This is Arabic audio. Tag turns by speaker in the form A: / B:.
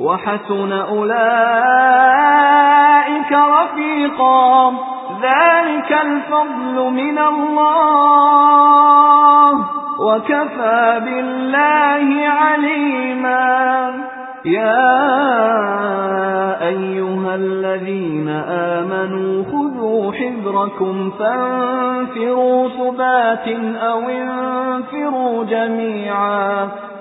A: وحسن أولئك رفيقا. ذلك الفضل من الله. وكفى بالله عليما. يا أيها الذين آمنوا خذوا حذركم فانفروا ثبات أو انفروا جميعا.